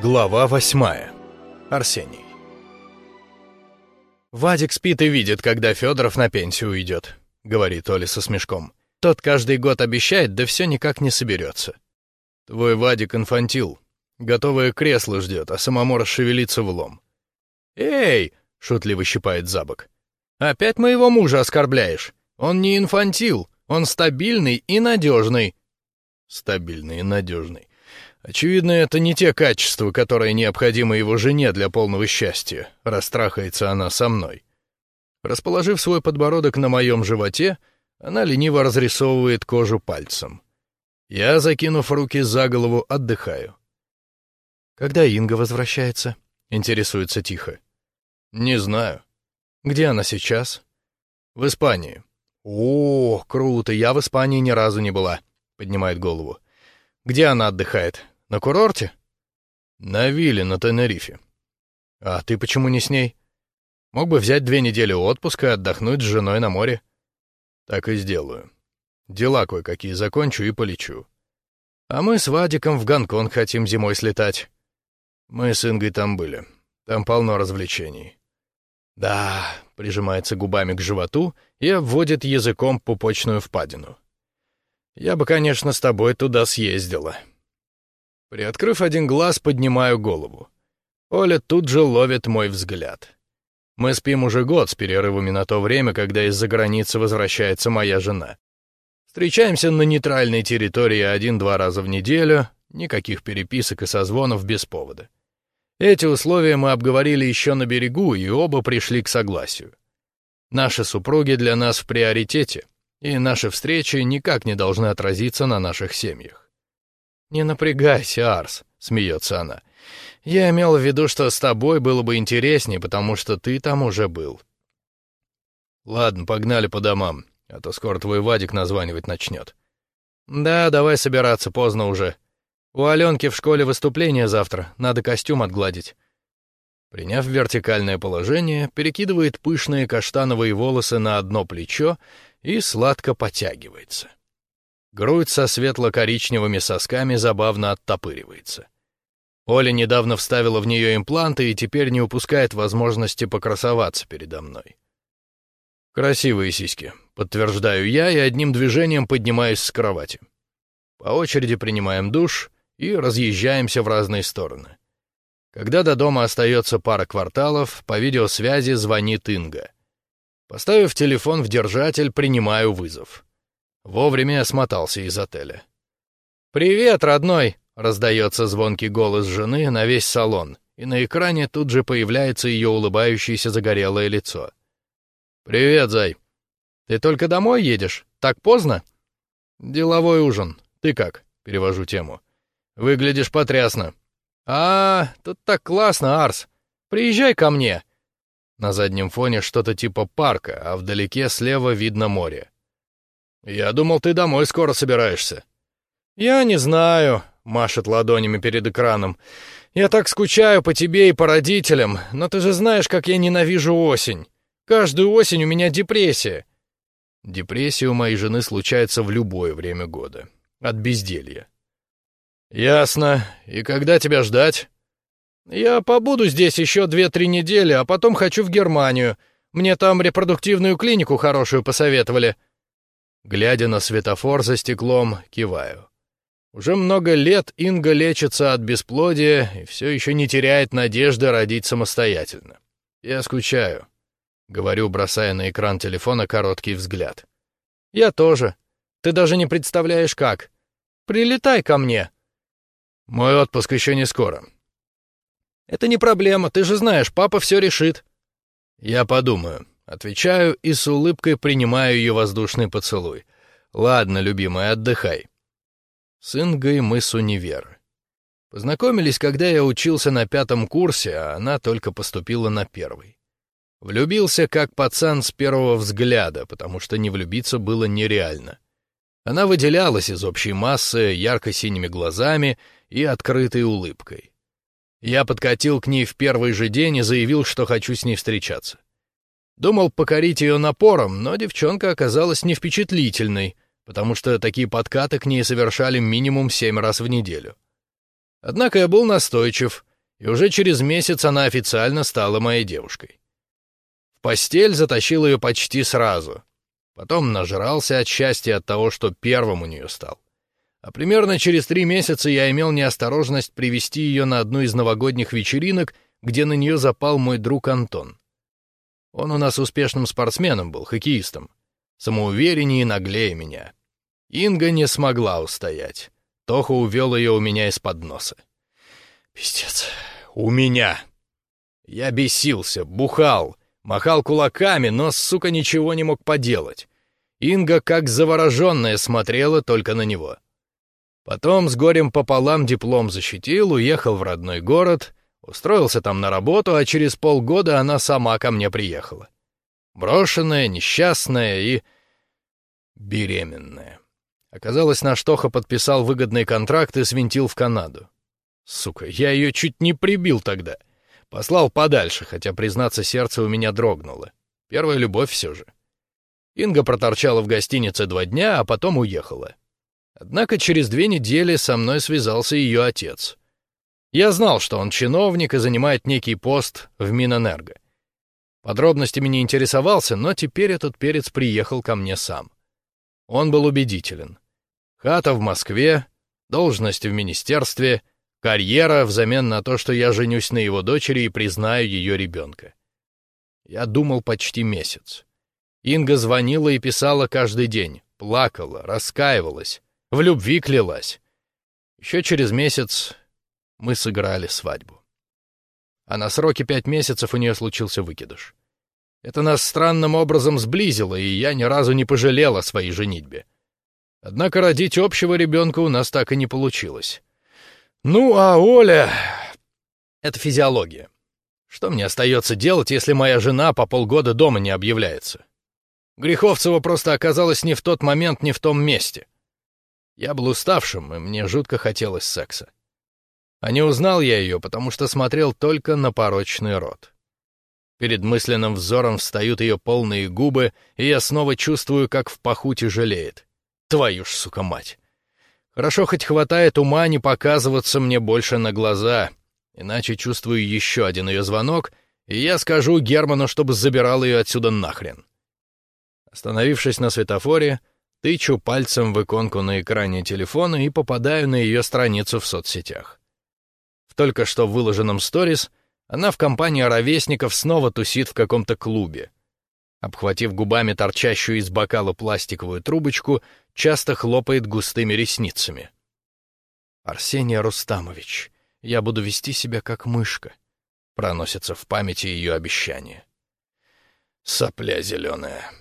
Глава восьмая. Арсений. «Вадик спит и видит, когда Федоров на пенсию уйдет», — говорит Оля со смешком. «Тот каждый год обещает, да все никак не соберется». «Твой Вадик инфантил. Готовое кресло ждет, а самому расшевелиться в лом». «Эй!» — шутливо щипает Забок. «Опять моего мужа оскорбляешь. Он не инфантил, он стабильный и надежный». «Стабильный и надежный. Очевидно, это не те качества, которые необходимы его жене для полного счастья, растрахается она со мной. Расположив свой подбородок на моем животе, она лениво разрисовывает кожу пальцем. Я, закинув руки за голову, отдыхаю. «Когда Инга возвращается?» — интересуется тихо. «Не знаю. Где она сейчас?» «В Испании». «О, круто, я в Испании ни разу не была», — поднимает голову. «Где она отдыхает? На курорте? На вилле на Тенерифе. А ты почему не с ней? Мог бы взять две недели отпуска и отдохнуть с женой на море. Так и сделаю. Дела кое-какие закончу и полечу. А мы с Вадиком в Гонконг хотим зимой слетать. Мы с Ингой там были. Там полно развлечений. Да, прижимается губами к животу и обводит языком пупочную впадину. Я бы, конечно, с тобой туда съездила. Приоткрыв один глаз, поднимаю голову. Оля тут же ловит мой взгляд. Мы спим уже год с перерывами на то время, когда из-за границы возвращается моя жена. Встречаемся на нейтральной территории один-два раза в неделю, никаких переписок и созвонов без повода. Эти условия мы обговорили еще на берегу, и оба пришли к согласию. Наши супруги для нас в приоритете, и наши встречи никак не должны отразиться на наших семьях. «Не напрягайся, Арс», — смеется она. «Я имел в виду, что с тобой было бы интереснее, потому что ты там уже был». «Ладно, погнали по домам, а то скоро твой Вадик названивать начнет». «Да, давай собираться, поздно уже. У Аленки в школе выступление завтра, надо костюм отгладить». Приняв вертикальное положение, перекидывает пышные каштановые волосы на одно плечо и сладко потягивается. Грудь со светло-коричневыми сосками забавно оттопыривается. Оля недавно вставила в нее импланты и теперь не упускает возможности покрасоваться передо мной. Красивые сиськи, подтверждаю я и одним движением поднимаюсь с кровати. По очереди принимаем душ и разъезжаемся в разные стороны. Когда до дома остается пара кварталов, по видеосвязи звонит Инга. Поставив телефон в держатель, принимаю вызов. Вовремя я смотался из отеля. «Привет, родной!» — раздается звонкий голос жены на весь салон, и на экране тут же появляется ее улыбающееся загорелое лицо. «Привет, зай!» «Ты только домой едешь? Так поздно?» «Деловой ужин. Ты как?» — перевожу тему. «Выглядишь потрясно». «А, тут так классно, Арс. Приезжай ко мне». На заднем фоне что-то типа парка, а вдалеке слева видно море. «Я думал, ты домой скоро собираешься». «Я не знаю», — машет ладонями перед экраном. «Я так скучаю по тебе и по родителям, но ты же знаешь, как я ненавижу осень. Каждую осень у меня депрессия». Депрессия у моей жены случается в любое время года. От безделья. «Ясно. И когда тебя ждать?» «Я побуду здесь еще две-три недели, а потом хочу в Германию. Мне там репродуктивную клинику хорошую посоветовали». Глядя на светофор за стеклом, киваю. Уже много лет Инга лечится от бесплодия и все еще не теряет надежды родить самостоятельно. Я скучаю. Говорю, бросая на экран телефона короткий взгляд. Я тоже. Ты даже не представляешь, как. Прилетай ко мне. Мой отпуск еще не скоро. Это не проблема, ты же знаешь, папа все решит. Я подумаю. Отвечаю и с улыбкой принимаю ее воздушный поцелуй. «Ладно, любимая, отдыхай». С мы с универа. Познакомились, когда я учился на пятом курсе, а она только поступила на первый. Влюбился как пацан с первого взгляда, потому что не влюбиться было нереально. Она выделялась из общей массы ярко-синими глазами и открытой улыбкой. Я подкатил к ней в первый же день и заявил, что хочу с ней встречаться. Думал покорить ее напором, но девчонка оказалась не впечатлительной, потому что такие подкаты к ней совершали минимум семь раз в неделю. Однако я был настойчив, и уже через месяц она официально стала моей девушкой. В постель затащил ее почти сразу. Потом нажрался от счастья от того, что первым у нее стал. А примерно через три месяца я имел неосторожность привести ее на одну из новогодних вечеринок, где на нее запал мой друг Антон. Он у нас успешным спортсменом был, хоккеистом. Самоувереннее и наглее меня. Инга не смогла устоять. Тоха увел ее у меня из-под носа. Пиздец. У меня. Я бесился, бухал, махал кулаками, но, сука, ничего не мог поделать. Инга, как завороженная, смотрела только на него. Потом с горем пополам диплом защитил, уехал в родной город, устроился там на работу, а через полгода она сама ко мне приехала. Брошенная, несчастная и беременная. Оказалось, наш Тоха подписал выгодный контракт и свинтил в Канаду. Сука, я ее чуть не прибил тогда. Послал подальше, хотя, признаться, сердце у меня дрогнуло. Первая любовь все же. Инга проторчала в гостинице два дня, а потом уехала. Однако через две недели со мной связался ее отец. Я знал, что он чиновник и занимает некий пост в Минэнерго. Подробностями не интересовался, но теперь этот перец приехал ко мне сам. Он был убедителен. Хата в Москве, должность в министерстве, карьера взамен на то, что я женюсь на его дочери и признаю ее ребенка. Я думал почти месяц. Инга звонила и писала каждый день, плакала, раскаивалась, в любви клялась. Еще через месяц мы сыграли свадьбу. А на сроке пять месяцев у нее случился выкидыш. Это нас странным образом сблизило, и я ни разу не пожалел о своей женитьбе. Однако родить общего ребенка у нас так и не получилось. Ну, а Оля... Это физиология. Что мне остается делать, если моя жена по полгода дома не объявляется? Греховцева просто оказалась не в тот момент, не в том месте. Я был уставшим, и мне жутко хотелось секса. А не узнал я ее, потому что смотрел только на порочный рот. Перед мысленным взором встают ее полные губы, и я снова чувствую, как в паху тяжелеет. Твою ж, сука, мать! Хорошо хоть хватает ума не показываться мне больше на глаза, иначе чувствую еще один ее звонок, и я скажу Герману, чтобы забирал ее отсюда нахрен. Остановившись на светофоре, Тычу пальцем в иконку на экране телефона и попадаю на ее страницу в соцсетях. В только что выложенном сторис она в компании ровесников снова тусит в каком-то клубе. Обхватив губами торчащую из бокала пластиковую трубочку, часто хлопает густыми ресницами. «Арсений Рустамович, я буду вести себя как мышка», — проносится в памяти ее обещание. «Сопля зеленая».